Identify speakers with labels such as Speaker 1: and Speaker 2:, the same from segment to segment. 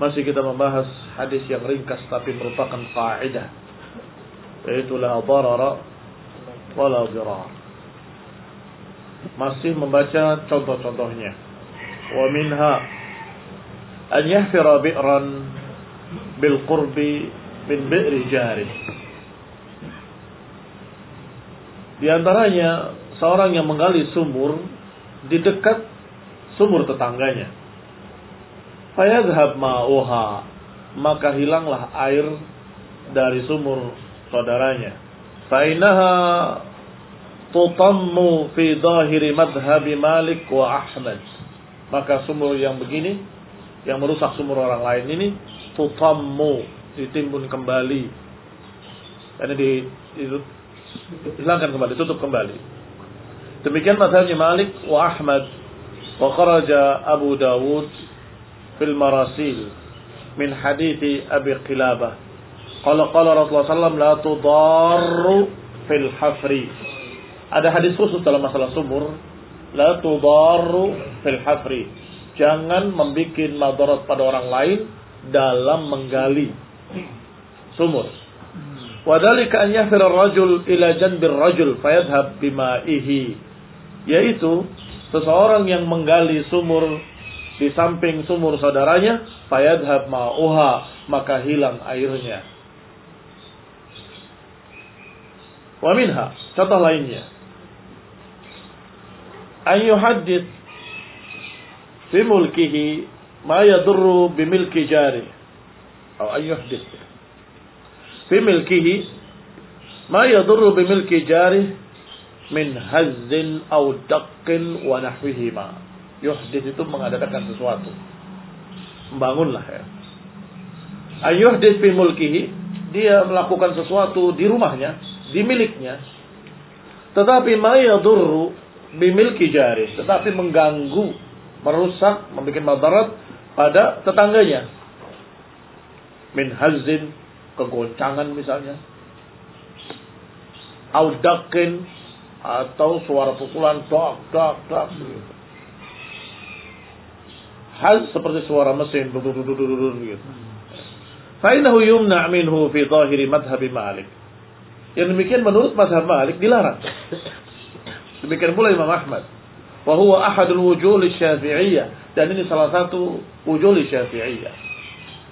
Speaker 1: Masih kita membahas hadis yang ringkas tapi merupakan kaidah yaitu la darara wala dirar. Masih membaca contoh-contohnya. Wa minha an yahfira bi'ran bil qurbi min bi'ri jari. Di antaranya seorang yang menggali sumur di dekat sumur tetangganya fayadhhab ma'uha. Maka hilanglah air dari sumur saudaranya. Fainaha tutammu fi zahiri madhhabi Malik wa Ahmad. Maka sumur yang begini yang merusak sumur orang lain ini tutammu ditimbun kembali. Karena di hilangkan kembali tutup kembali. Demikian madhabnya Malik wa Ahmad. Wa kharaja Abu Dawud في المراسيل من حديث أبي قلابة قال قال رسول الله صلى الله عليه وسلم لا تضار في الحفر Ada hadis khusus dalam masalah sumur, la tudarru fil hafri. Jangan membuat madarat pada orang lain dalam menggali sumur. Wadhalika an yahfir ar-rajul ila janbir rajul fayadhhab bima'ihi. Yaitu seseorang yang menggali sumur di samping sumur saudaranya, fayadhab ma'uha, maka hilang airnya. Wa minha, contoh lainnya. An yuhaddith fi mulkihi ma yadurru bimilki jari. Atau an yuhaddith fi milkihi ma yadurru bimilki jari min hazzin aw daqqin wa nahwihima yuhdis itu mengadakan sesuatu. Membangunlah ya. Ayuhdis fi mulkihi, dia melakukan sesuatu di rumahnya, di miliknya. Tetapi ma yadurru bimilki jari, tetapi mengganggu, merusak, membuat madarat pada tetangganya. Min hazin, kegoncangan misalnya. Audakin, atau suara pukulan dak dak dak hal seperti suara mesin gitu. Fainahu yumna minhu fi zahiri madhab Malik. Yang demikian menurut madhab Malik dilarang. Demikian pula Imam Ahmad. Wa huwa ahadul wujul syafi'iyah. Dan ini salah satu wujul syafi'iyah.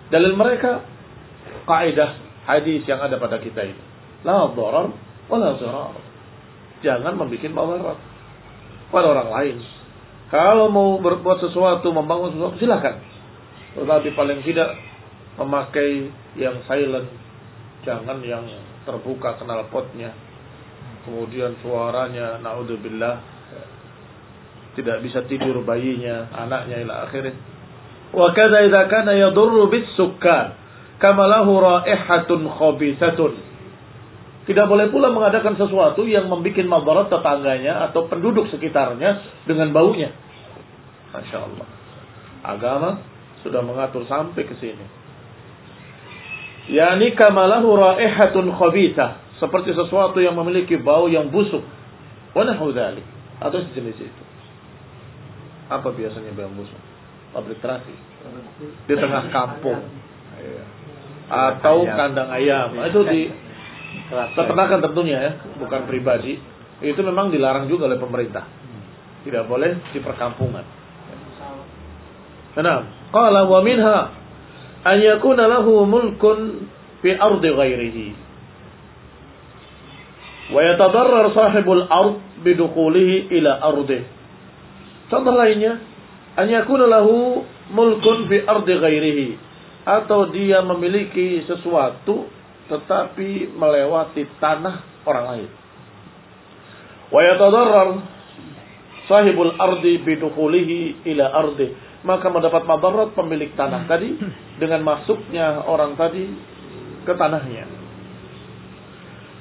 Speaker 1: Dalil mereka kaidah hadis yang ada pada kita ini. La dharar wa la dharar. Jangan membuat mudarat pada orang lain kalau mau berbuat sesuatu, membangun sesuatu, silakan. Tetapi paling tidak memakai yang silent, jangan yang terbuka kenal potnya. Kemudian suaranya, naudzubillah, tidak bisa tidur bayinya, anaknya ila akhirnya. Wa kadza idza kana yadurru bis sukkan kama lahu raihatun khabithatun. Tidak boleh pula mengadakan sesuatu yang membuat madarat tetangganya atau penduduk sekitarnya dengan baunya. Masya Allah. Agama sudah mengatur sampai ke sini. Yani kamalahu raihatun khabithah. Seperti sesuatu yang memiliki bau yang busuk. Wa nahu Atau sejenis itu. Apa biasanya bau busuk? Pabrik terasi. Di tengah kampung. Atau kandang ayam. Itu di peternakan tentunya ya, bukan pribadi. Itu memang dilarang juga oleh pemerintah. Tidak boleh di perkampungan. Nah, qala wa minha an yakuna lahu mulkun fi ardi ghairihi. Wa yatadarrar sahibul ard bidukhulihi ila ardi. Contoh lainnya, an yakuna lahu mulkun fi ardi ghairihi atau dia memiliki sesuatu tetapi melewati tanah orang lain. Wa yatadarrar sahibul ardi bidukhulihi ila ardi. Maka mendapat madarat pemilik tanah tadi dengan masuknya orang tadi ke tanahnya.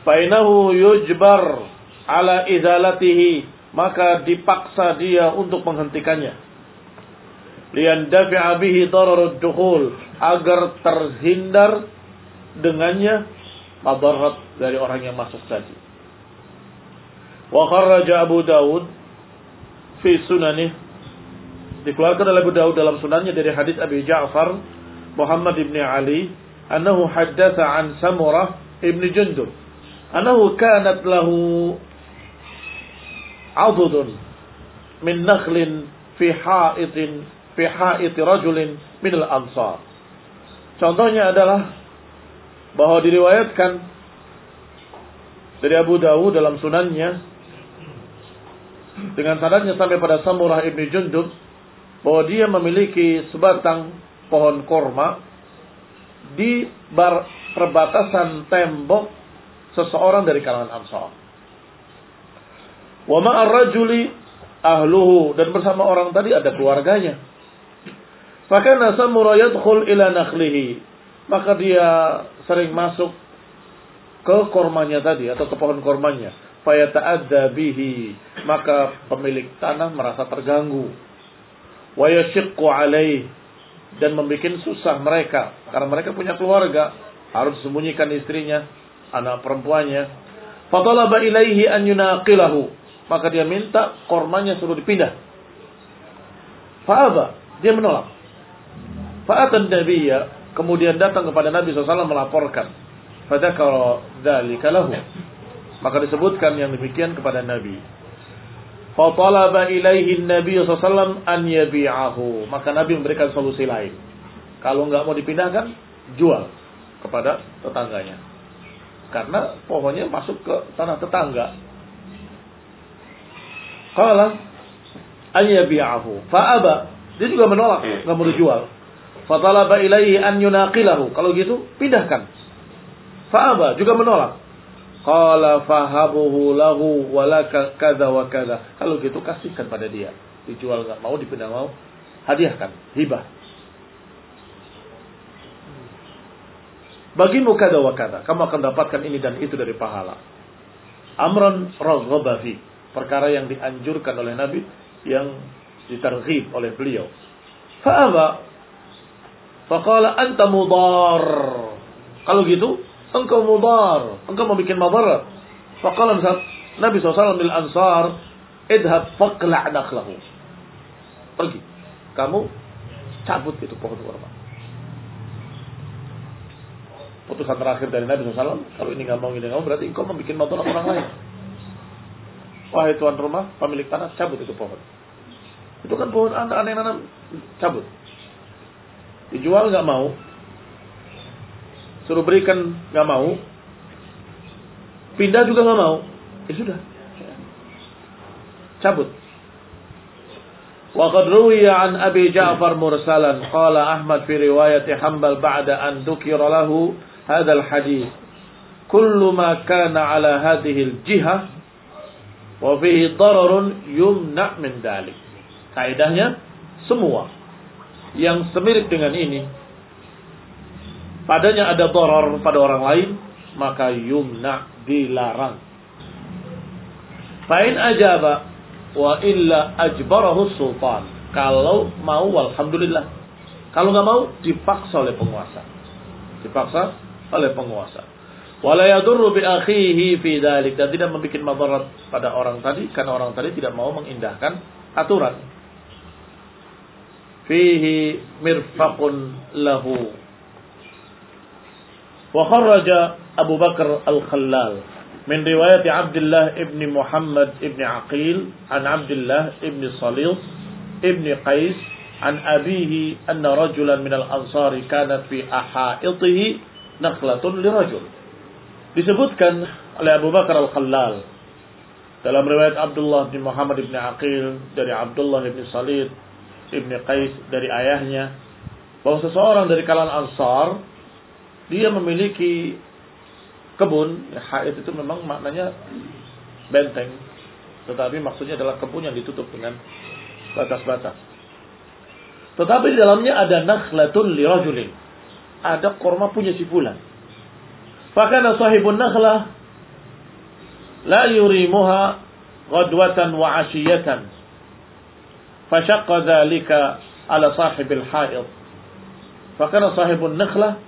Speaker 1: Fainahu yujbar ala izalatihi maka dipaksa dia untuk menghentikannya. Lian dafi'a bihi dararud agar terhindar dengannya madarat dari orang yang masuk tadi. Wa kharraja Abu Dawud fi sunanih dikeluarkan oleh Abu Dawud dalam sunannya dari hadis Abi Ja'far Muhammad ibn Ali annahu haddatha an Samurah ibn Jundub. Annahu kanat lahu adudun min nakhlin fi ha'itin fi ha'iti rajulin min al-ansar contohnya adalah bahwa diriwayatkan dari Abu Dawud dalam sunannya dengan sanadnya sampai pada Samurah ibni Jundub bahwa dia memiliki sebatang pohon korma di bar perbatasan tembok seseorang dari kalangan Ansar. Wa ma'ar rajuli ahluhu dan bersama orang tadi ada keluarganya. Maka Samurah yadkhul ila nakhlihi maka dia sering masuk ke kormanya tadi atau ke pohon kormanya. Fayata'adda bihi. Maka pemilik tanah merasa terganggu. Wa yashiqqu alaih. Dan membuat susah mereka. Karena mereka punya keluarga. Harus sembunyikan istrinya. Anak perempuannya. Fatalaba ilaihi an yunaqilahu. Maka dia minta kormanya suruh dipindah. Fa'aba. Dia menolak. Fa'atan nabiyya kemudian datang kepada Nabi SAW melaporkan. Fadzakara dzalika lahu. Maka disebutkan yang demikian kepada Nabi. Fatalaba ilaihi Nabi SAW an yabi'ahu. Maka Nabi memberikan solusi lain. Kalau nggak mau dipindahkan, jual kepada tetangganya. Karena pohonnya masuk ke tanah tetangga. Qala an yabi'ahu. Fa'aba. Dia juga menolak, nggak mau dijual. Fatalaba ilaihi an yunaqilahu. Kalau gitu, pindahkan. Fa'aba juga menolak. Qala fahabuhu lahu walaka kada wa kada. Kalau gitu kasihkan pada dia. Dijual nggak mau, dipindah mau, hadiahkan, hibah. Bagimu kada wa kada. Kamu akan dapatkan ini dan itu dari pahala. Amran raghabafi. Perkara yang dianjurkan oleh Nabi yang ditarghib oleh beliau. Fa'aba Faqala anta mudar. Kalau gitu, engkau mudar. Engkau membuat madarat. Faqala Nabi SAW bil ansar, idhab faqla' naklahu. Pergi. Kamu cabut itu pohon kurma. Putusan terakhir dari Nabi SAW, kalau ini nggak mau, ini nggak mau, berarti engkau membuat madarat orang lain. Wahai tuan rumah, pemilik tanah, cabut itu pohon. Itu kan pohon anak-anak yang nanam, cabut. Dijual nggak mau. Suruh berikan nggak mau. Pindah juga nggak mau. Ya sudah. Cabut. وقد روي عن أبي جعفر مرسلا قال أحمد في رواية حنبل بعد أن ذكر له هذا الحديث كل ما كان على هذه الجهة وفيه ضرر يمنع من ذلك kaidahnya semua yang semirip dengan ini padanya ada doror pada orang lain maka yumna dilarang Fa'in ajaba wa illa ajbarahu sultan. Kalau mau alhamdulillah. Kalau nggak mau dipaksa oleh penguasa. Dipaksa oleh penguasa. Wala yadurru bi akhihi fi dalik dan tidak membuat madarat pada orang tadi karena orang tadi tidak mau mengindahkan aturan fihi mirfaqun lahu. Wa kharaja Abu Bakar Al-Khallal min riwayat Abdullah ibn Muhammad ibn Aqil an Abdullah ibn Salih ibn Qais an abihi anna rajulan minal ansari kanat fi ahaitihi nakhlatun lirajul. Disebutkan oleh Abu Bakar Al-Khallal dalam riwayat Abdullah bin Muhammad bin Aqil dari Abdullah bin Salid bin Qais dari ayahnya bahwa seseorang dari kalangan Ansar dia memiliki kebun, ya, haid itu memang maknanya benteng. Tetapi maksudnya adalah kebun yang ditutup dengan batas-batas. Tetapi di dalamnya ada nakhlatun li rajulin. Ada korma punya si fulan. Fakana sahibun nakhlah la yurimuha ghadwatan wa ashiyatan. Fashaqqa dhalika ala sahibil haid. Fakana sahibun nakhlah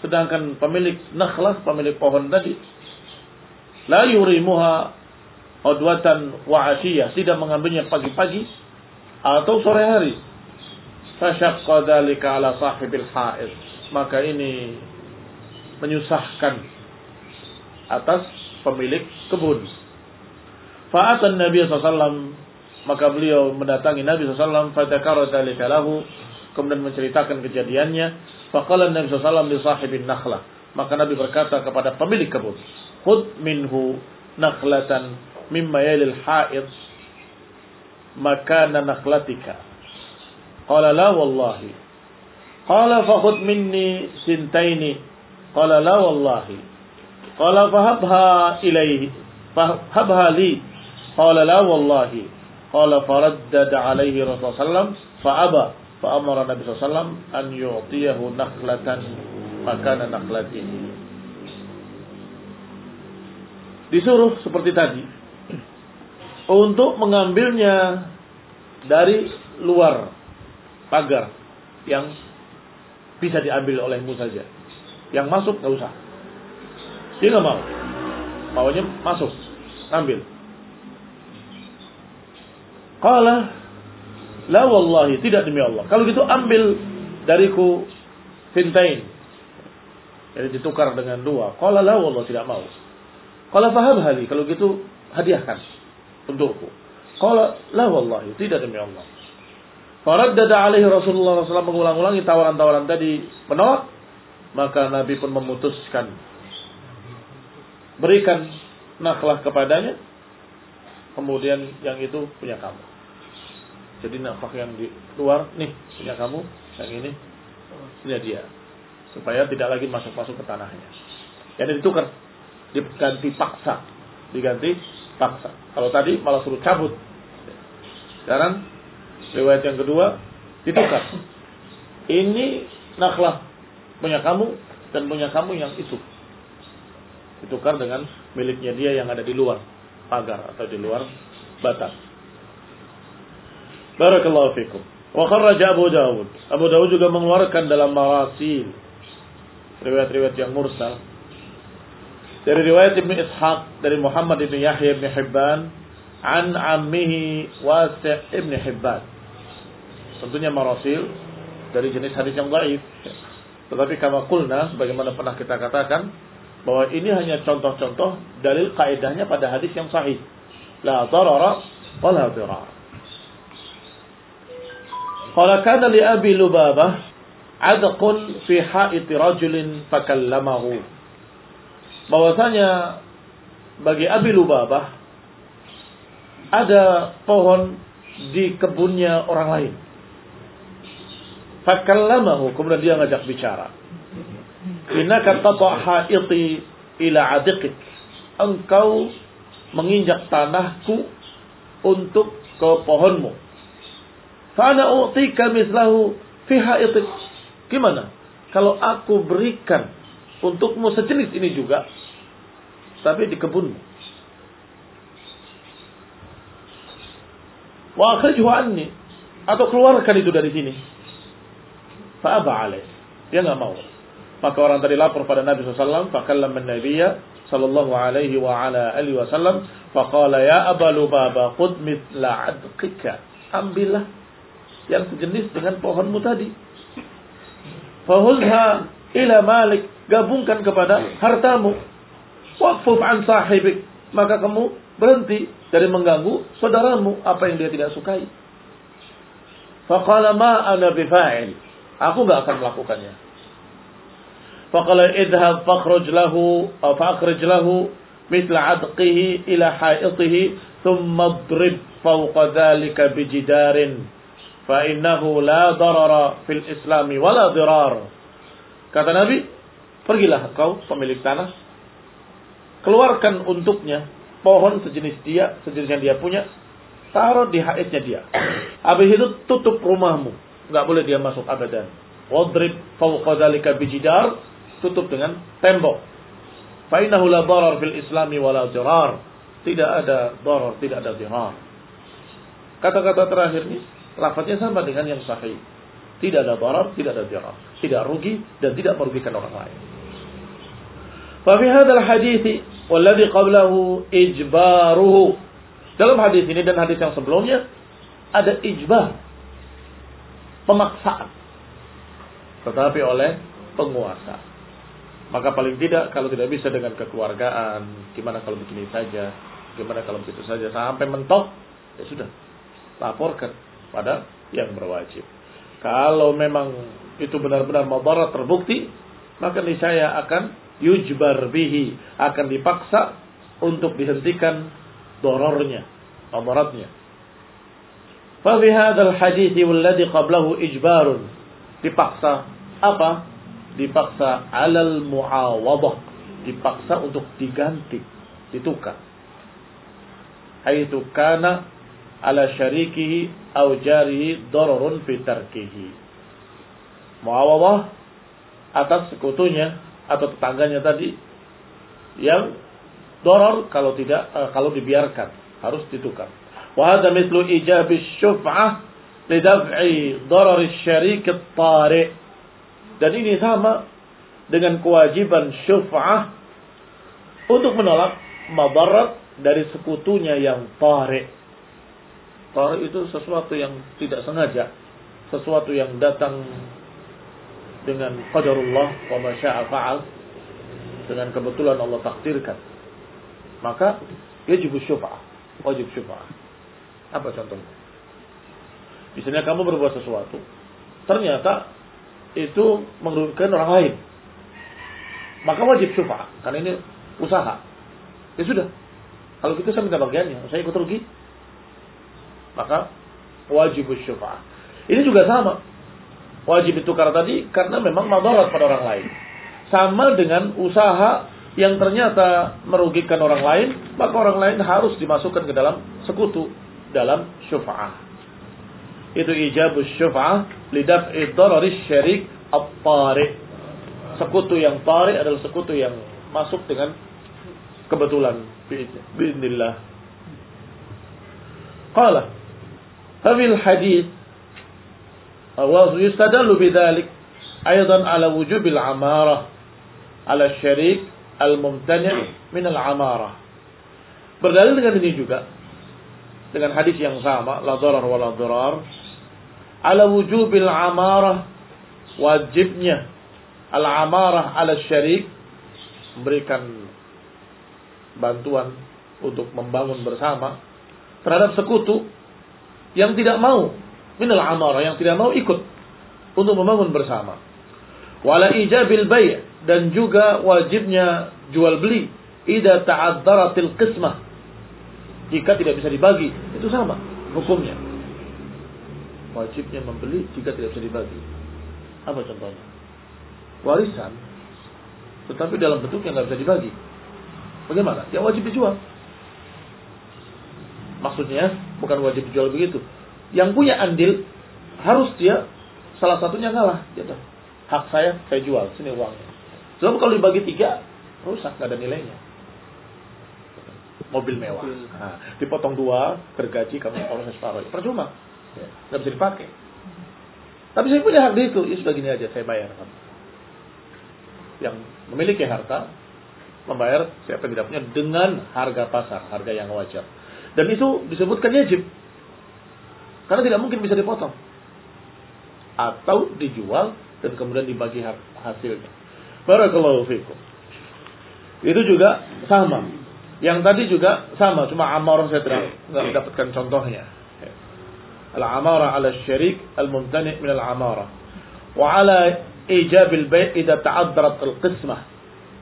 Speaker 1: Sedangkan pemilik nakhlah, pemilik pohon tadi, la yurimuha udwatan wa asiyah, tidak mengambilnya pagi-pagi atau sore hari. Fasyaqqa dzalika ala sahibil haid. Maka ini menyusahkan atas pemilik kebun. Fa'atan Nabi SAW maka beliau mendatangi Nabi SAW fatakara dzalika lahu kemudian menceritakan kejadiannya Faqala Nabi SAW li sahibin nakhlah. Maka Nabi berkata kepada pemilik kebun, Khud minhu nakhlatan mimma yalil ha'id makana nakhlatika. Qala la wallahi. Qala fakhud minni sintaini. Qala la wallahi. Qala fahabha ilaihi. Fahabha li. Qala la wallahi. Qala faraddad alaihi Rasulullah SAW. Fa'aba. Fa'amara Nabi SAW an yu'tiyahu nakhlatan makana nakhlatihi. Disuruh seperti tadi untuk mengambilnya dari luar pagar yang bisa diambil olehmu saja. Yang masuk nggak usah. Dia nggak mau. Maunya masuk, ambil. Qala La wallahi, tidak demi Allah. Kalau gitu ambil dariku fintain. Jadi ditukar dengan dua. Kalau la wallah tidak mau. Kalau faham hali, kalau gitu hadiahkan untukku. Kalau la wallahi, tidak demi Allah. Faraddada alaihi Rasulullah SAW mengulang-ulangi tawaran-tawaran tadi menolak. Maka Nabi pun memutuskan. Berikan nakhlah kepadanya. Kemudian yang itu punya kamu. Jadi nafkah yang di luar, nih punya kamu, yang ini punya dia. Supaya tidak lagi masuk-masuk ke tanahnya. Jadi ditukar, diganti paksa, diganti paksa. Kalau tadi malah suruh cabut. Sekarang riwayat yang kedua ditukar. Ini naklah punya kamu dan punya kamu yang itu. Ditukar dengan miliknya dia yang ada di luar pagar atau di luar batas. Barakallahu fikum. Wa kharraja Abu Dawud. Abu Dawud juga mengeluarkan dalam marasil. Riwayat-riwayat yang mursal. Dari riwayat Ibn Ishaq. Dari Muhammad Ibn Yahya Ibn Hibban. An ammihi Wasi' Ibn Hibban. Tentunya marasil. Dari jenis hadis yang baik. Tetapi kama kulna. Bagaimana pernah kita katakan. Bahwa ini hanya contoh-contoh. Dalil kaidahnya pada hadis yang sahih. La darara wa la dirar. Qala kana li Abi Lubabah adqun fi haiti rajulin fakallamahu. Bahwasanya bagi Abi Lubabah ada pohon di kebunnya orang lain. Fakallamahu, kemudian dia ngajak bicara. Innaka tata' haiti ila adiqik. Engkau menginjak tanahku untuk ke pohonmu. Fa'ana u'tika mislahu fi haitik. Gimana? Kalau aku berikan untukmu sejenis ini juga, tapi di kebunmu. Wa akhrijhu anni. Atau keluarkan itu dari sini. Fa'aba alaih. Dia nggak mau. Maka orang tadi lapor pada Nabi SAW. Fakallam Nabiya sallallahu alaihi wa ala alihi wasallam. Faqala ya Aba Lubaba khud mithla adqika. Ambillah yang sejenis dengan pohonmu tadi. Fahuzha ila malik. Gabungkan kepada hartamu. Waqfuf an sahibik. Maka kamu berhenti dari mengganggu saudaramu apa yang dia tidak sukai. Faqala ma ana bifa'il. Aku nggak akan melakukannya. Faqala idhab fakhruj lahu fakhrij lahu mithla adqihi ila haitihi thumma drib fawqa dhalika bijidarin innahu la darara fil islami wala dirar. Kata Nabi, pergilah kau pemilik tanah, keluarkan untuknya pohon sejenis dia, sejenis yang dia punya, taruh di haitnya dia. Habis itu tutup rumahmu, nggak boleh dia masuk abadan. Wadrib fawqa dzalika bijidar, tutup dengan tembok. Innahu la darar fil islami wala dirar. Tidak ada darar, tidak ada dirar. Kata-kata terakhir ini lafaznya sama dengan yang sahih. Tidak ada darar, tidak ada dirar. Tidak rugi dan tidak merugikan orang lain. Fa fi hadzal hadits walladhi qablahu ijbaruhu. Dalam hadis ini dan hadis yang sebelumnya ada ijbar. Pemaksaan. Tetapi oleh penguasa. Maka paling tidak kalau tidak bisa dengan kekeluargaan, gimana kalau begini saja, gimana kalau begitu saja sampai mentok, ya sudah laporkan pada yang berwajib. Kalau memang itu benar-benar madarat terbukti, maka niscaya akan yujbar bihi, akan dipaksa untuk dihentikan dorornya, madaratnya. Fa fi hadzal hadits walladhi qablahu ijbarun. Dipaksa apa? Dipaksa alal muawadah, dipaksa untuk diganti, ditukar. Haitsu kana ala syarikihi au jarihi dararun fi tarkihi. Muawadah atas sekutunya atau tetangganya tadi yang doror kalau tidak uh, kalau dibiarkan harus ditukar. Wa hadha mithlu ijab asy-syuf'ah lidaf'i darar asy-syarik at-tari. Dan ini sama dengan kewajiban syuf'ah untuk menolak madarat dari sekutunya yang tari. Tari itu sesuatu yang tidak sengaja, sesuatu yang datang dengan qadarullah wa masya'a fa'al. Dengan kebetulan Allah takdirkan. Maka wajib syufa'ah wajib syufa'ah apa contohnya? Misalnya kamu berbuat sesuatu ternyata itu merugikan orang lain. Maka wajib syufa'ah karena ini usaha. Ya sudah. Kalau gitu saya minta bagiannya. Saya ikut rugi maka wajib syufa'ah ini juga sama wajib ditukar tadi karena memang madarat pada orang lain. Sama dengan usaha yang ternyata merugikan orang lain, maka orang lain harus dimasukkan ke dalam sekutu dalam syufa'ah. Itu ijabus syufa'ah lidaf'i dararis syarik at-tari. Sekutu yang tari adalah sekutu yang masuk dengan kebetulan. Bismillah. Qala. Fafil hadis wa yustadallu bidzalik aidan ala wujubil amarah ala syarik al-mumtani' Berdalil dengan ini juga dengan hadis yang sama la darar wa la darar ala wujubil amarah wajibnya al-amarah ala syarik memberikan bantuan untuk membangun bersama terhadap sekutu yang tidak mau minal amarah yang tidak mau ikut untuk membangun bersama. Wala ijabil bay' dan juga wajibnya jual beli idza ta'addaratil qismah. Jika tidak bisa dibagi, itu sama hukumnya. wajibnya membeli jika tidak bisa dibagi. Apa contohnya? Warisan, tetapi dalam bentuk yang nggak bisa dibagi. Bagaimana? Yang wajib dijual. Maksudnya bukan wajib dijual begitu. Yang punya andil harus dia salah satunya ngalah. Gitu. Hak saya saya jual, sini uangnya. Sebab kalau dibagi tiga, rusak, nggak ada nilainya. Mobil mewah. Nah, dipotong dua, gergaji kamu proses separuh. Percuma. Nggak bisa dipakai. Tapi saya punya hak di itu. Ya sudah gini aja, saya bayar. Yang memiliki harta, membayar siapa yang tidak punya dengan harga pasar, harga yang wajar. Dan itu disebutkan wajib. Karena tidak mungkin bisa dipotong. Atau dijual dan kemudian dibagi hasilnya. Barakallahu fikum. Itu juga sama. Yang tadi juga sama, cuma amarah saya tidak mendapatkan contohnya. Al-amara ala syarik al-mumtani min al-amara. Wa ala ijab al-bay' idza ta'addarat al-qismah.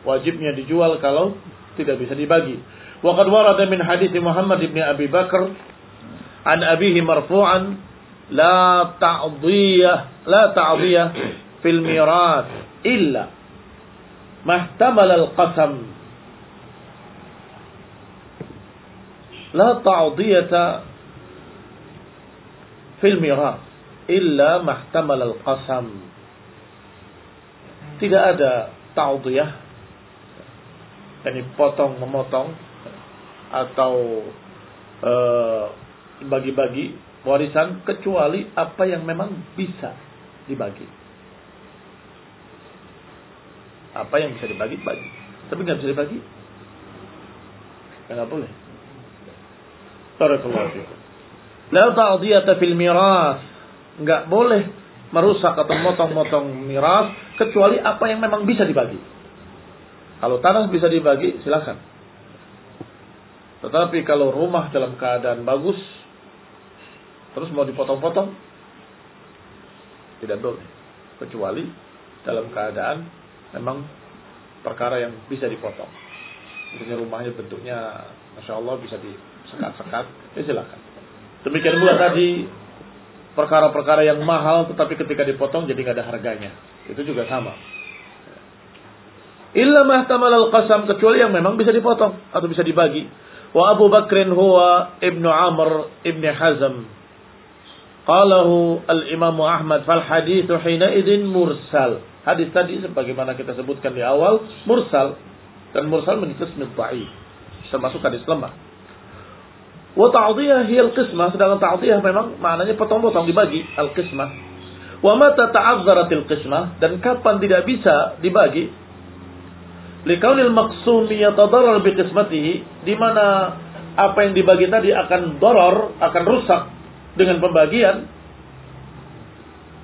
Speaker 1: Wajibnya dijual kalau tidak bisa dibagi. Wa qad warada min hadis Muhammad ibn Abi Bakar an abihi marfu'an la ta'diyah la ta'diyah fil miras illa mahtamal al-qasam la ta'diyata fil miras illa mahtamal al-qasam tidak ada ta'diyah yakni potong memotong atau eh, bagi-bagi warisan kecuali apa yang memang bisa dibagi. Apa yang bisa dibagi bagi, tapi nggak bisa dibagi, ya nggak boleh. Barakallahu fiikum. La ta'diyata fil miras. Nggak boleh merusak atau motong-motong miras kecuali apa yang memang bisa dibagi. Kalau tanah bisa dibagi, silakan. Tetapi kalau rumah dalam keadaan bagus, terus mau dipotong-potong, tidak boleh. Kecuali dalam keadaan memang perkara yang bisa dipotong. Misalnya rumahnya bentuknya, masya Allah bisa disekat-sekat, ya silakan. Demikian pula tadi perkara-perkara yang mahal, tetapi ketika dipotong jadi nggak ada harganya. Itu juga sama. Illa mahtamal al-qasam kecuali yang memang bisa dipotong atau bisa dibagi. Wa Abu Bakrin huwa Ibnu Amr Ibn Hazm. Qalahu al-Imam Ahmad fal hadithu hina idin mursal. Hadis tadi sebagaimana kita sebutkan di awal mursal dan mursal min dhaif. Termasuk hadis lemah. Wa ta'diyah hiya al-qismah sedangkan ta'diyah memang maknanya potong-potong dibagi al-qismah. Wa mata ta'azzaratil qismah dan kapan tidak bisa dibagi Likaunil maksumi yatadarrar bi qismatihi di mana apa yang dibagi tadi akan doror, akan rusak dengan pembagian.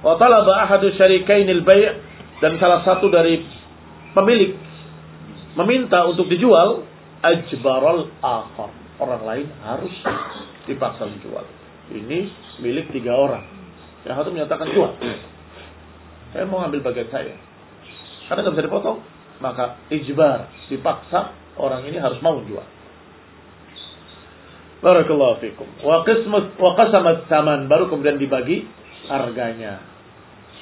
Speaker 1: Wa talaba ahadu syarikainil bai' dan salah satu dari pemilik meminta untuk dijual ajbaral akhar. Orang lain harus dipaksa dijual. Ini milik tiga orang. Yang satu menyatakan jual. Saya mau ambil bagian saya. Karena nggak bisa dipotong maka ijbar dipaksa orang ini harus mau jual. Barakallahu fikum. Wa qismat wa qasamat saman baru kemudian dibagi harganya.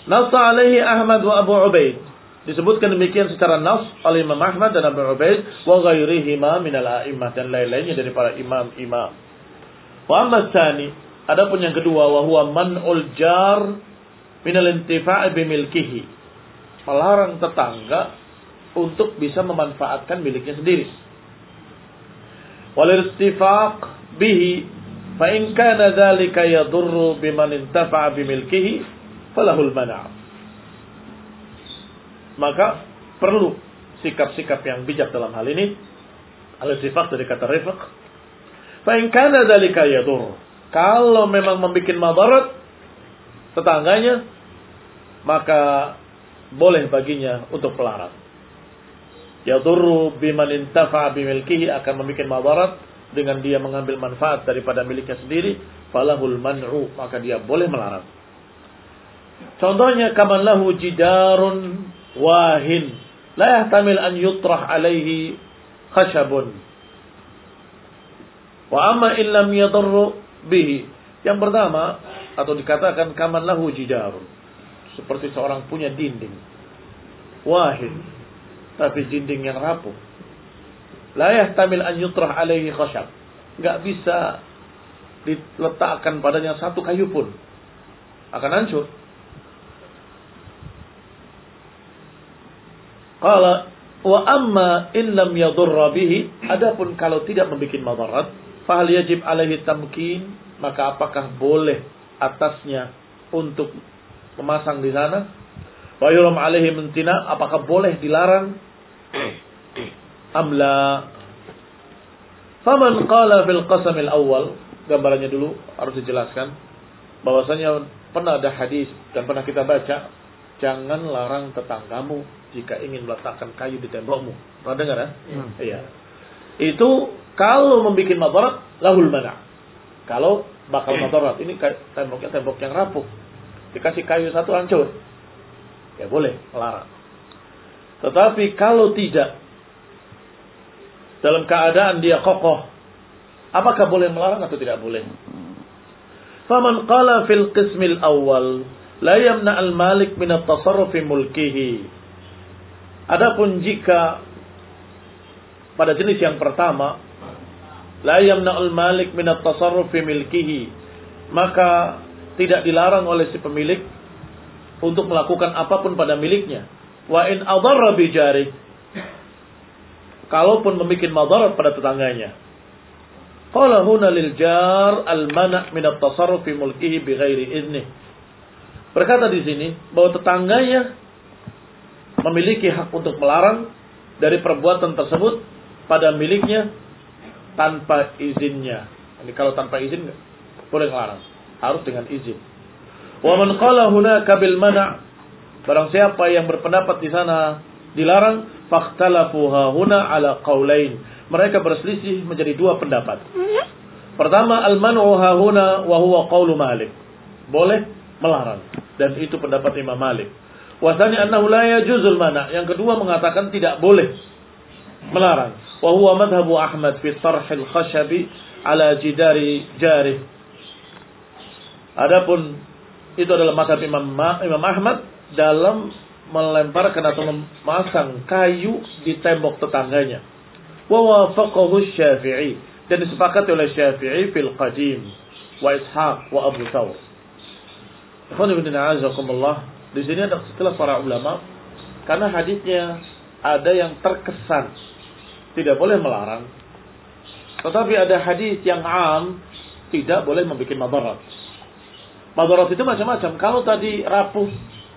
Speaker 1: Nasa alaihi Ahmad wa Abu Ubaid. Disebutkan demikian secara nas oleh Imam Ahmad dan Abu Ubaid wa ghairihima min al-a'immah dan lain-lainnya dari para imam-imam. Wa amma tsani, adapun yang kedua wa huwa man'ul jar min al-intifa' bi milkihi. Melarang tetangga untuk bisa memanfaatkan miliknya sendiri. Wal istifaq bihi fa in kana dzalika yadurru biman intafa'a bimilkihi falahul mana'. Maka perlu sikap-sikap yang bijak dalam hal ini. Al-istifaq dari kata rifq. Fa in kana dzalika yadur. Kalau memang membuat madarat tetangganya, maka boleh baginya untuk pelarang yadurru biman intafa bimilkihi akan membuat madarat dengan dia mengambil manfaat daripada miliknya sendiri falahul man'u maka dia boleh melarang contohnya kaman lahu jidarun wahin la yahtamil an yutrah alaihi khashabun wa amma illam yadurru bihi yang pertama atau dikatakan kaman lahu jidarun. Seperti seorang punya dinding. Wahid. Tapi dinding yang rapuh. La yahtamil an yutrah alaihi khashab. Enggak bisa diletakkan padanya satu kayu pun. Akan hancur. Qala wa amma in lam yadurra bihi adapun kalau tidak membuat madarat fahal yajib alaihi tamkin maka apakah boleh atasnya untuk memasang di sana wa yuram alaihi mentina apakah boleh dilarang amla faman qala fil qasam al awal gambarannya dulu harus dijelaskan bahwasanya pernah ada hadis dan pernah kita baca jangan larang tetanggamu jika ingin meletakkan kayu di tembokmu. Pernah dengar ya? Hmm. Iya. Itu kalau membuat madarat lahul mana. Kalau bakal madarat ini temboknya tembok yang rapuh. Dikasih kayu satu hancur. Ya boleh melarang. Tetapi kalau tidak dalam keadaan dia kokoh, apakah boleh melarang atau tidak boleh? Faman qala fil qismil awal la yamna al malik min at-tasarruf mulkihi Adapun jika pada jenis yang pertama la yamna'ul malik min at-tasarruf fi milkihi maka tidak dilarang oleh si pemilik untuk melakukan apa pun pada miliknya. Wa in adarra bi jari. Kalaupun membuat madarat pada tetangganya. Qala huna lil jar al mana' min at-tasarruf fi mulkihi bi ghairi idnih. Berkata di sini bahwa tetangganya memiliki hak untuk melarang dari perbuatan tersebut pada miliknya tanpa izinnya. Ini kalau tanpa izin boleh melarang, harus dengan izin. Wa man qala hunaka bil mana' barang siapa yang berpendapat di sana dilarang fakhtalafu huna ala qaulain. Mereka berselisih menjadi dua pendapat. Pertama al-man'u huna wa huwa qaulu Malik. Boleh melarang dan itu pendapat Imam Malik. Wasani annahu la yajuzul mana. Yang kedua mengatakan tidak boleh melarang. Wa huwa madhabu Ahmad fi tarhil khashabi ala jidari jari. Adapun itu adalah madhab Imam, Imam Ahmad dalam melemparkan atau memasang kayu di tembok tetangganya. Wa Syafi'i dan disepakati oleh Syafi'i fil qadim wa Ishaq wa Abu Thawr. Ikhwan ibn a'azakumullah di sini ada istilah para ulama karena hadisnya ada yang terkesan tidak boleh melarang. Tetapi ada hadis yang am tidak boleh membuat madarat. Madarat itu macam-macam. Kalau tadi rapuh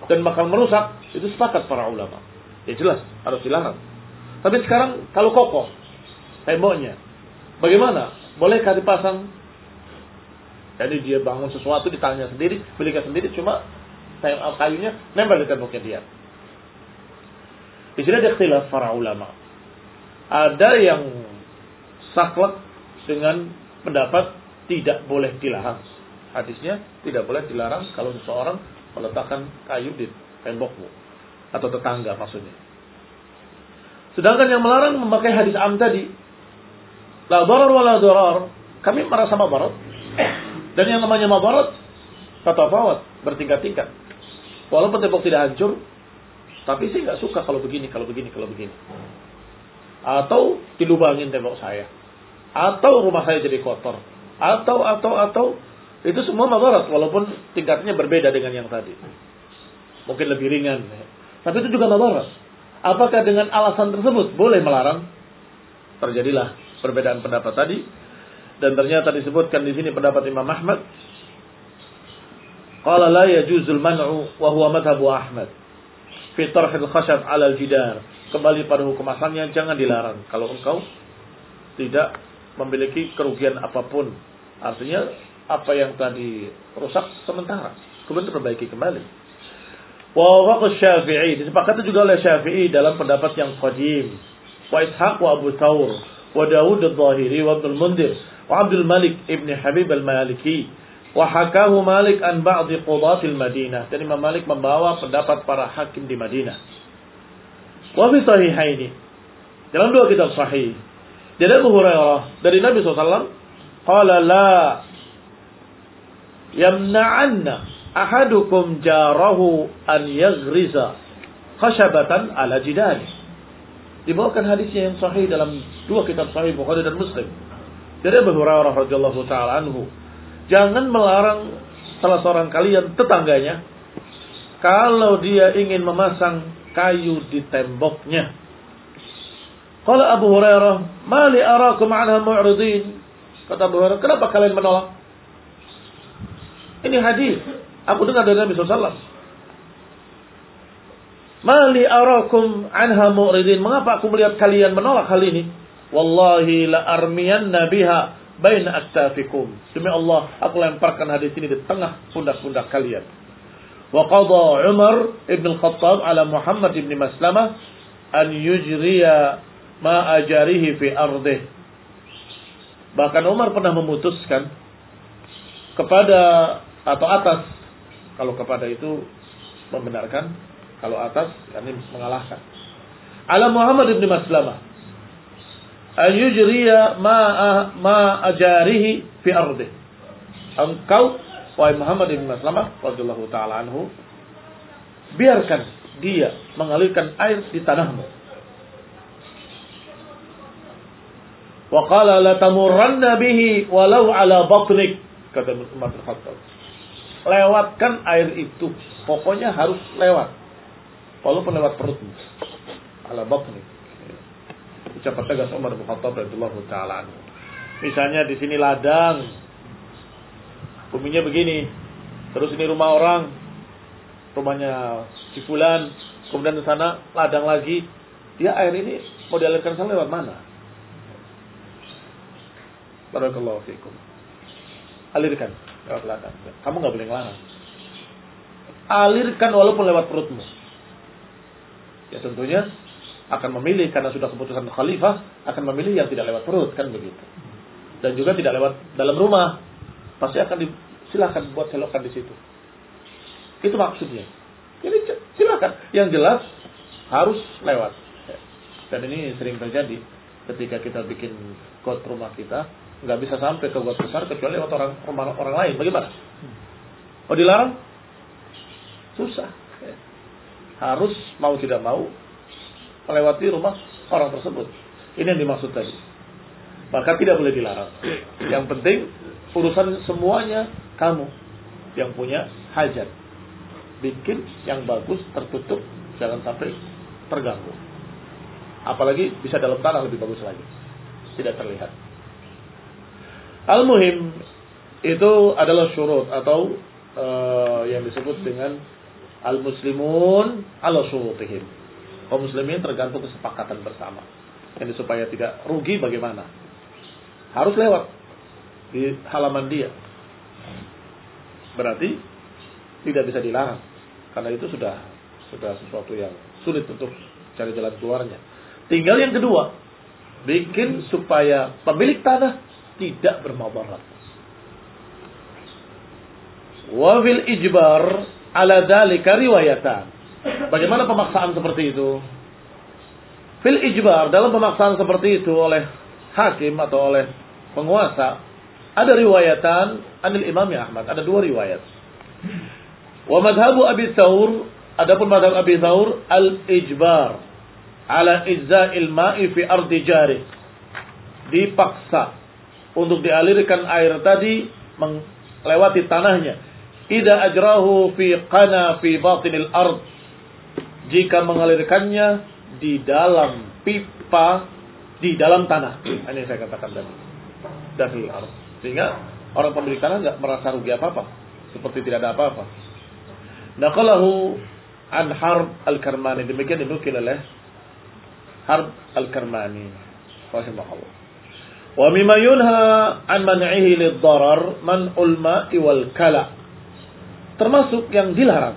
Speaker 1: dan bakal merusak, itu sepakat para ulama. Ya jelas, harus dilarang. Tapi sekarang kalau kokoh temboknya, bagaimana? Bolehkah dipasang? Jadi dia bangun sesuatu di tangannya sendiri, miliknya sendiri, cuma kayunya nempel di temboknya dia. Di sini ada ikhtilaf para ulama. Ada yang saklek dengan pendapat tidak boleh dilarang. Hadisnya tidak boleh dilarang kalau seseorang meletakkan kayu di tembokmu atau tetangga maksudnya. Sedangkan yang melarang memakai hadis am tadi, la darar wa la darar, kami merasa mabarat. Dan yang namanya mabarat, tatafawat, bertingkat-tingkat. Walaupun tembok tidak hancur, tapi saya nggak suka kalau begini, kalau begini, kalau begini. Atau dilubangin tembok saya. Atau rumah saya jadi kotor. Atau, atau, atau. Itu semua madarat, walaupun tingkatnya berbeda dengan yang tadi. Mungkin lebih ringan. Tapi itu juga madarat. Apakah dengan alasan tersebut boleh melarang? Terjadilah perbedaan pendapat tadi. Dan ternyata disebutkan di sini pendapat Imam Ahmad Qala la yajuzul man'u wa huwa madhabu Ahmad. Fi tarhil khashab 'ala al-jidar. Kembali pada hukum asalnya jangan dilarang kalau engkau tidak memiliki kerugian apa pun. Artinya apa yang tadi rusak sementara, kemudian perbaiki kembali. Wa Syafi'i disepakati juga oleh Syafi'i dalam pendapat yang qadim. Wa Ishaq wa Abu Thawr wa Dawud al-Zahiri wa Abdul Mundir wa Abdul Malik ibn Habib al-Maliki Wahakahu Malik an ba'di qudatil Madinah. Dan Imam Malik membawa pendapat para hakim di Madinah. Wa fi sahihaini. Dalam dua kitab sahih. Dari Abu Hurairah dari Nabi SAW. Qala la yamna'anna ahadukum jarahu an yaghriza khashabatan ala jidani. Dibawakan hadisnya yang sahih dalam dua kitab sahih Bukhari dan Muslim. Dari Abu Hurairah radhiyallahu taala anhu, jangan melarang salah seorang kalian tetangganya kalau dia ingin memasang kayu di temboknya. Kalau Abu Hurairah, "Mali arakum anha mu'ridin?" Kata Abu Hurairah, "Kenapa kalian menolak?" Ini hadis. Aku dengar dari Nabi SAW. Mali arakum anha mu'ridin. Mengapa aku melihat kalian menolak hal ini? Wallahi la armiyan nabiha baina aktafikum. Demi Allah, aku lemparkan hadis ini di tengah pundak-pundak kalian. Wa qada Umar ibn al-Khattab ala Muhammad ibn Maslamah an yujriya ma ajarihi fi ardih. Bahkan Umar pernah memutuskan kepada atau atas. Kalau kepada itu membenarkan kalau atas yakni mengalahkan. Ala Muhammad ibn Maslamah an yujriya ma ma ajarihi fi ardih engkau wahai Muhammad ibn Maslamah radhiyallahu taala anhu biarkan dia mengalirkan air di tanahmu. Wa qala la tamurranna bihi walau ala batnik kata Umar bin Khattab lewatkan air itu. Pokoknya harus lewat. Walaupun lewat perutmu. Ala batni. Ucapan tegas Umar bin Khattab radhiyallahu taala Misalnya di sini ladang. Buminya begini. Terus ini rumah orang. Rumahnya si fulan. Kemudian di sana ladang lagi. Dia air ini mau dialirkan sana lewat mana? Barakallahu fiikum. Alirkan lewat belakang. Kamu nggak boleh ngelarang. Alirkan walaupun lewat perutmu. Ya tentunya akan memilih karena sudah keputusan khalifah akan memilih yang tidak lewat perut kan begitu. Dan juga tidak lewat dalam rumah. Pasti akan silakan buat selokan di situ. Itu maksudnya. Jadi silakan. Yang jelas harus lewat. Dan ini sering terjadi ketika kita bikin kot rumah kita nggak bisa sampai ke got besar kecuali lewat orang rumah orang lain. Bagaimana? Oh dilarang? Susah. Harus mau tidak mau melewati rumah orang tersebut. Ini yang dimaksud tadi. Maka tidak boleh dilarang. Yang penting urusan semuanya kamu yang punya hajat. Bikin yang bagus tertutup, jangan sampai terganggu. Apalagi bisa dalam tanah lebih bagus lagi. Tidak terlihat. Al-Muhim itu adalah syurut atau uh, yang disebut dengan al-muslimun ala syurutihim. Kaum muslimin tergantung kesepakatan bersama. Yang supaya tidak rugi bagaimana? Harus lewat di halaman dia. Berarti tidak bisa dilarang karena itu sudah sudah sesuatu yang sulit untuk cari jalan keluarnya. Tinggal yang kedua, bikin supaya pemilik tanah tidak bermudarat. Wa fil ijbar ala dzalika riwayatan. Bagaimana pemaksaan seperti itu? Fil ijbar dalam pemaksaan seperti itu oleh hakim atau oleh penguasa ada riwayatan anil Imam Ahmad, ada dua riwayat. Wa madhabu Abi Thawr, adapun madhab Abi Thawr al-ijbar ala izza'il ma'i fi ardi jari. Dipaksa untuk dialirkan air tadi melewati tanahnya. Ida ajrahu fi qana fi batinil ard. Jika mengalirkannya di dalam pipa di dalam tanah. Ini saya katakan tadi. Dari ard. Sehingga orang pemilik tanah nggak merasa rugi apa-apa. Seperti tidak ada apa-apa. Naqalahu an Harb al-Karmani. Demikian dinukil oleh Harb al-Karmani. Rahimahullah. Wa mimma yunha an man'ihi lid-darar man'ul ma'i wal kala. Termasuk yang dilarang.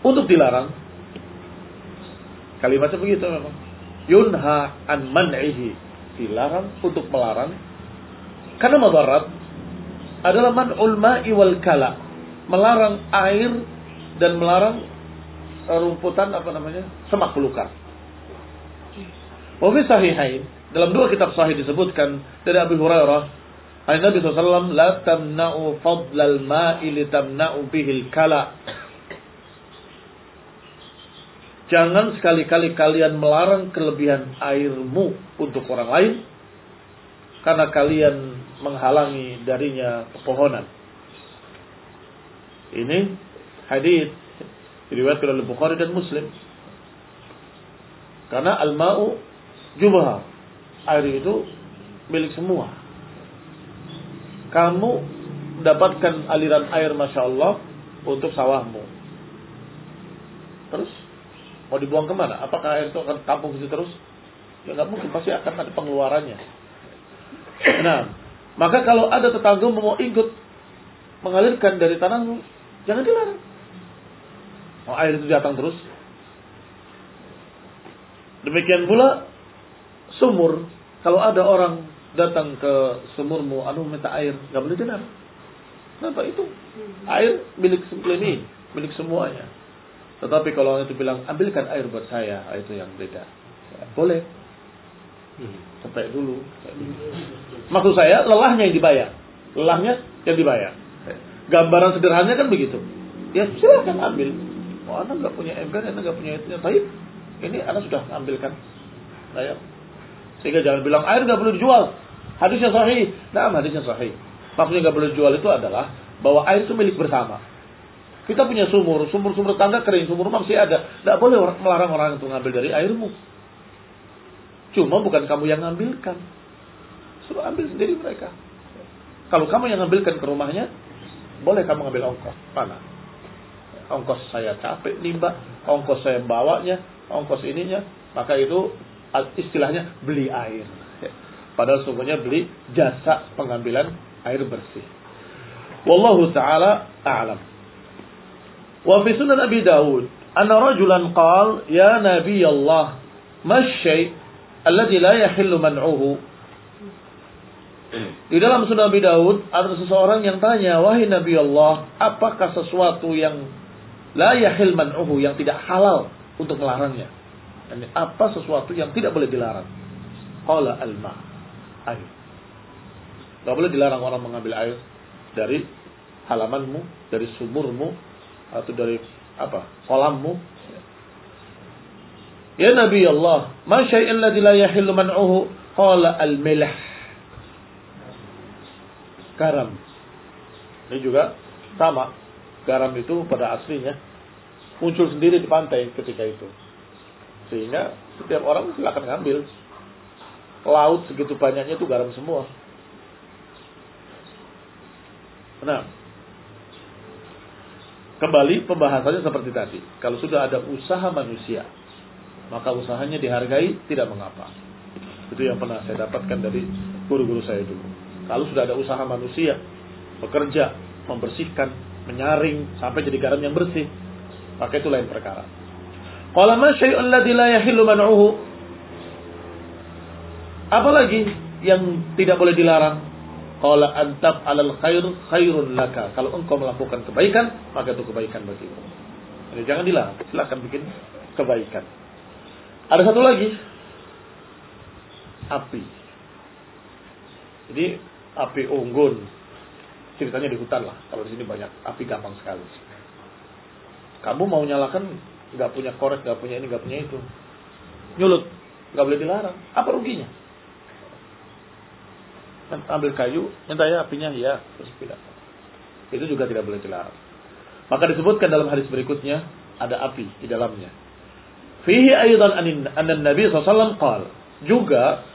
Speaker 1: Untuk dilarang kalimatnya begitu memang. Yunha an man'ihi dilarang untuk melarang karena madarat adalah man'ul ma'i wal kala. Melarang air dan melarang rumputan apa namanya? semak belukar. Wa fi sahihain dalam dua kitab sahih disebutkan dari Abu Hurairah Nabi SAW, La tamna'u fadlal ma'i li tamna'u bihil kala. Jangan sekali-kali kalian melarang kelebihan airmu untuk orang lain. Karena kalian menghalangi darinya pepohonan. Ini hadis diriwayatkan oleh Bukhari dan Muslim. Karena al-ma'u jubah. Air itu milik semua kamu dapatkan aliran air Masya Allah untuk sawahmu. Terus mau dibuang ke mana? Apakah air itu akan kampung situ terus? Ya nggak mungkin, pasti akan ada pengeluarannya. Nah, maka kalau ada tetangga mau ikut mengalirkan dari tanahmu, jangan dilarang. Mau air itu datang terus. Demikian pula sumur. Kalau ada orang datang ke sumurmu, anu minta air, nggak boleh dengar. Kenapa itu? Air milik ini, milik semuanya. Tetapi kalau itu bilang ambilkan air buat saya, ah, itu yang beda. Ya, boleh. Sampai dulu. Maksud saya lelahnya yang dibayar, lelahnya yang dibayar. Gambaran sederhananya kan begitu. Ya silakan ambil. Oh, anda nggak punya ember, anda nggak punya itu. Tapi ini anda sudah ambilkan. Saya sehingga jangan bilang air nggak boleh dijual. Hadisnya sahih. Nah, hadisnya sahih. Maksudnya nggak boleh dijual itu adalah bahwa air itu milik bersama. Kita punya sumur, sumur-sumur tangga kering, sumur masih ada. Tidak boleh melarang orang untuk mengambil dari airmu. Cuma bukan kamu yang ngambilkan. Suruh ambil sendiri mereka. Kalau kamu yang ngambilkan ke rumahnya, boleh kamu ngambil ongkos. Mana? Ongkos saya capek nimba, ongkos saya bawanya, ongkos ininya. Maka itu istilahnya beli air. Padahal sungguhnya beli jasa pengambilan air bersih. Wallahu taala a'lam. Wa fi sunan Abi Dawud anna rajulan qal ya nabi Allah ma syai' alladhi la yahillu man'uhu di dalam sunan Abi Dawud ada seseorang yang tanya, wahai Nabi Allah, apakah sesuatu yang la yahil man'uhu yang tidak halal untuk melarangnya? Ini apa sesuatu yang tidak boleh dilarang? Qala al-ma. Air. Tidak boleh dilarang orang mengambil air dari halamanmu, dari sumurmu, atau dari apa kolammu. Ya Nabi Allah, ma syai'in ladzi la yahillu man'uhu? Qala al-milh. Garam. Ini juga sama. Garam itu pada aslinya muncul sendiri di pantai ketika itu. Sehingga setiap orang silakan ngambil. Laut segitu banyaknya itu garam semua. Nah, kembali pembahasannya seperti tadi. Kalau sudah ada usaha manusia, maka usahanya dihargai tidak mengapa. Itu yang pernah saya dapatkan dari guru-guru saya dulu. Kalau sudah ada usaha manusia, bekerja, membersihkan, menyaring sampai jadi garam yang bersih, maka itu lain perkara. Qala ma syai'un ladzi la yahillu man'uhu? Apalagi yang tidak boleh dilarang? Qala antab alal khair khairun laka. Kalau engkau melakukan kebaikan, maka itu kebaikan bagimu. Jadi jangan dilarang, silakan bikin kebaikan. Ada satu lagi. Api. Jadi api unggun. Ceritanya di hutan lah. Kalau di sini banyak api gampang sekali. Kamu mau nyalakan nggak punya korek, nggak punya ini, nggak punya itu. Nyulut, nggak boleh dilarang. Apa ruginya? Kan ambil kayu, minta ya apinya, ya, terus tidak. Itu juga tidak boleh dilarang. Maka disebutkan dalam hadis berikutnya, ada api di dalamnya. Fihi aydan anin Nabi SAW qal. Juga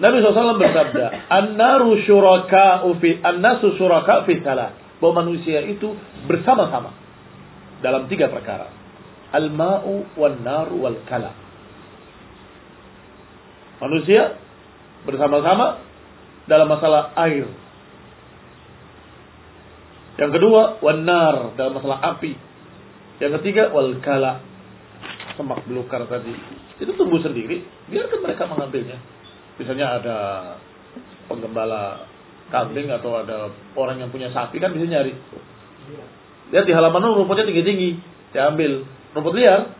Speaker 1: Nabi SAW bersabda, An-naru syuraka'u fi an-nasu syuraka fi salah. Bahwa manusia itu bersama-sama dalam tiga perkara al-ma'u wal naru wal kala. Manusia bersama-sama dalam masalah air. Yang kedua, wan nar dalam masalah api. Yang ketiga, wal kala. Semak belukar tadi. Itu tumbuh sendiri, biarkan mereka mengambilnya. Misalnya ada penggembala kambing atau ada orang yang punya sapi kan bisa nyari. Lihat di halaman rumputnya tinggi-tinggi, diambil rumput liar,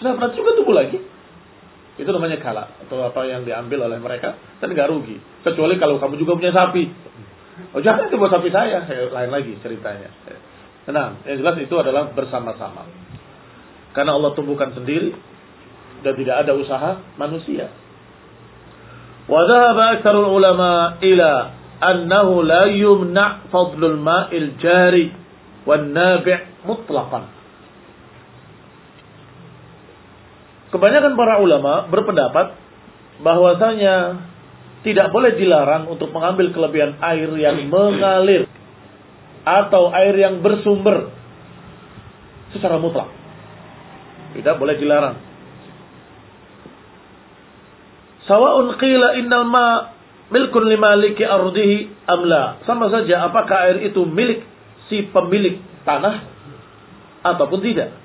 Speaker 1: sudah pernah juga tumbuh lagi. Itu namanya kala atau apa yang diambil oleh mereka dan nggak rugi. Kecuali kalau kamu juga punya sapi. Oh jangan itu buat sapi saya, lain lagi ceritanya. Nah, yang jelas itu adalah bersama-sama. Karena Allah tumbuhkan sendiri dan tidak ada usaha manusia. Wa aktsarul ulama ila annahu la yumna fadlul ma'il jari wan nabi' mutlaqan. Kebanyakan para ulama berpendapat bahwasanya tidak boleh dilarang untuk mengambil kelebihan air yang mengalir atau air yang bersumber secara mutlak. Tidak boleh dilarang. Sawa'un qila innal ma milkun limaliki ardihi amla. Sama saja apakah air itu milik si pemilik tanah ataupun tidak.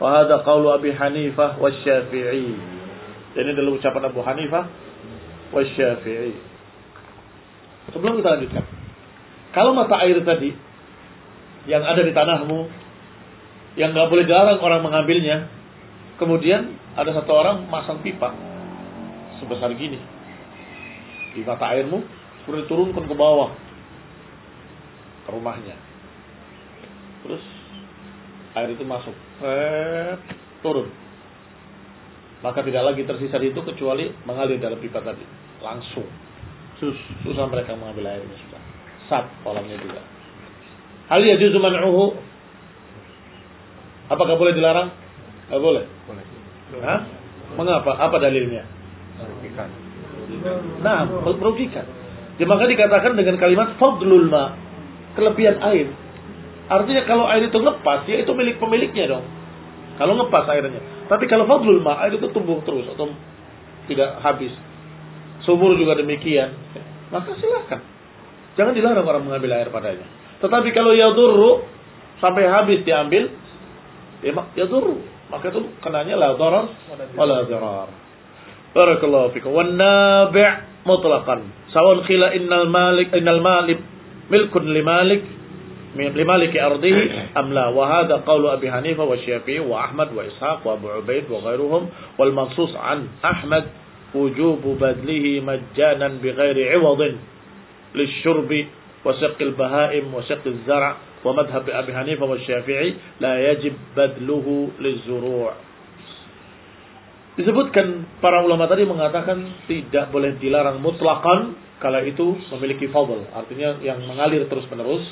Speaker 1: Wa hadha qawlu Abi Hanifah wa Syafi'i. Ini adalah ucapan Abu Hanifah wa Syafi'i. Sebelum kita lanjutkan. Kalau mata air tadi yang ada di tanahmu yang nggak boleh dilarang orang mengambilnya, kemudian ada satu orang masang pipa sebesar gini di mata airmu kemudian turunkan ke bawah ke rumahnya terus air itu masuk eh, turun maka tidak lagi tersisa di itu kecuali mengalir dalam pipa tadi langsung Sus, susah mereka mengambil airnya sudah sat kolamnya juga hal ya man'uhu apakah boleh dilarang? Tidak boleh. Boleh. Hah? Mengapa? Apa dalilnya? merugikan. Nah, merugikan. Ya, maka dikatakan dengan kalimat fadlul ma, kelebihan air. Artinya kalau air itu lepas, ya itu milik pemiliknya dong. Kalau lepas airnya. Tapi kalau fadlul ma, air itu tumbuh terus atau tidak habis. Sumur juga demikian. Maka silakan. Jangan dilarang orang mengambil air padanya. Tetapi kalau yadurru sampai habis diambil, ya yadurru. Maka itu kenanya la darar wala darar. Barakallahu fikum. Wan nabi' mutlaqan. Sawan khila innal malik innal malik milkun limalik لمالك أرضه أم لا وهذا قول أبي حنيفة والشافعي وأحمد وإسحاق وأبو عبيد وغيرهم والمنصوص عن أحمد وجوب بدله مجانا بغير عوض للشرب وسق البهائم وسق الزرع ومذهب أبي حنيفة والشافعي لا يجب بدله للزروع Disebutkan para ulama tadi mengatakan tidak boleh dilarang mutlakan kalau itu memiliki fadl, artinya yang mengalir terus-menerus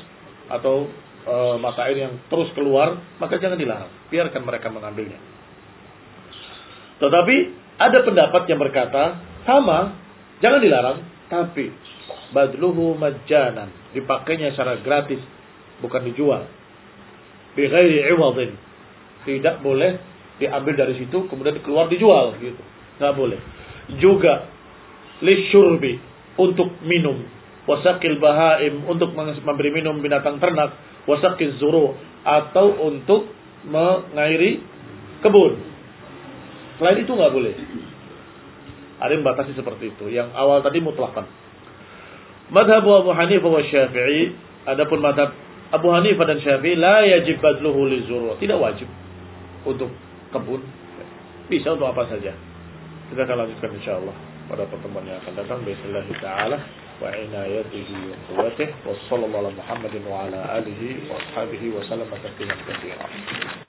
Speaker 1: atau e, mata air yang terus keluar, maka jangan dilarang. Biarkan mereka mengambilnya. Tetapi ada pendapat yang berkata sama, jangan dilarang, tapi badluhu majanan, dipakainya secara gratis, bukan dijual. Bi ghairi. Tidak boleh diambil dari situ kemudian keluar dijual gitu nggak boleh juga lisyurbi untuk minum wasakil bahaim untuk memberi minum binatang ternak. Wasakil zuru atau untuk mengairi kebun. Selain itu nggak boleh. Ada yang batasi seperti itu. Yang awal tadi mutlakan madhab Abu Hanifah wa Syafi'i. Adapun madhab Abu Hanifah dan Syafi'i la yajib badluhu lizuru tidak wajib untuk kebun. Bisa untuk apa saja. Kita akan lanjutkan insyaAllah pada pertemuan yang akan datang. Bismillah ta'ala wa inayatihi wa quwwatihi wa sallallahu ala Muhammadin wa ala alihi